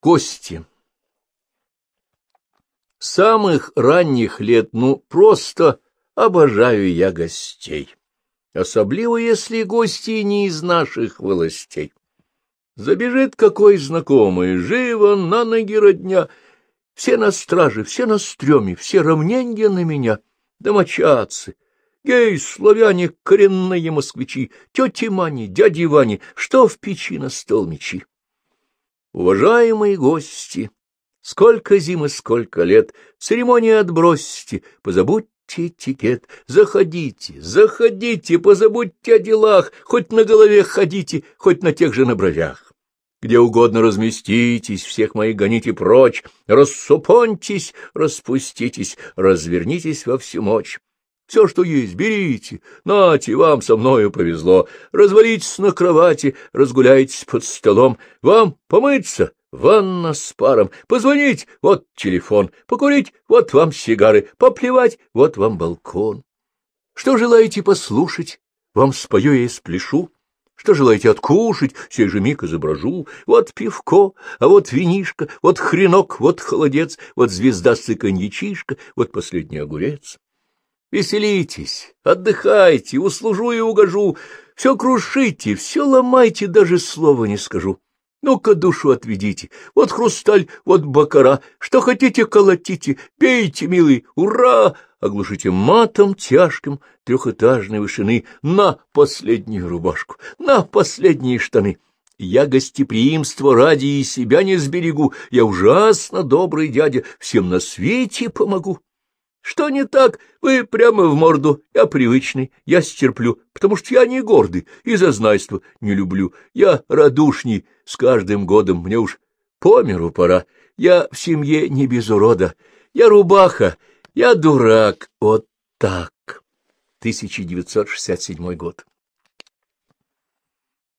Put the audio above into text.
Кости. Самых ранних лет, ну, просто обожаю я гостей. Особливо, если гости не из наших властей. Забежит какой знакомый, живо на ноги родня. Все на страже, все на стреме, все равненья на меня. Домочадцы, гей, славяне, коренные москвичи, тети Мани, дяди Вани, что в печи на стол мечи. Уважаемые гости, сколько зим и сколько лет, церемонии отбросьте, позабудьте этикет, заходите, заходите, позабудьте о делах, хоть на голове ходите, хоть на тех же на бровях. Где угодно разместитесь, всех моих гоните прочь, рассупоньтесь, распуститесь, развернитесь во всю мощь. Все, что есть, берите, нате, вам со мною повезло. Развалитесь на кровати, разгуляйтесь под столом. Вам помыться, ванна с паром, позвонить, вот телефон, покурить, вот вам сигары, поплевать, вот вам балкон. Что желаете послушать? Вам спою я и спляшу. Что желаете откушать, сей же миг изображу. Вот пивко, а вот винишко, вот хренок, вот холодец, вот звезда коньячишка, вот последний огурец. Веселитесь, отдыхайте, услужу и угожу, все крушите, все ломайте, даже слова не скажу. Ну-ка душу отведите, вот хрусталь, вот бакара, что хотите колотите, пейте, милый, ура! Оглушите матом тяжким трехэтажной вышины на последнюю рубашку, на последние штаны. Я гостеприимство ради и себя не сберегу, я ужасно добрый дядя, всем на свете помогу. Что не так, вы прямо в морду. Я привычный, я стерплю, потому что я не гордый и зазнайство не люблю. Я радушней с каждым годом, мне уж по миру пора. Я в семье не без урода. Я рубаха, я дурак. Вот так. 1967 год.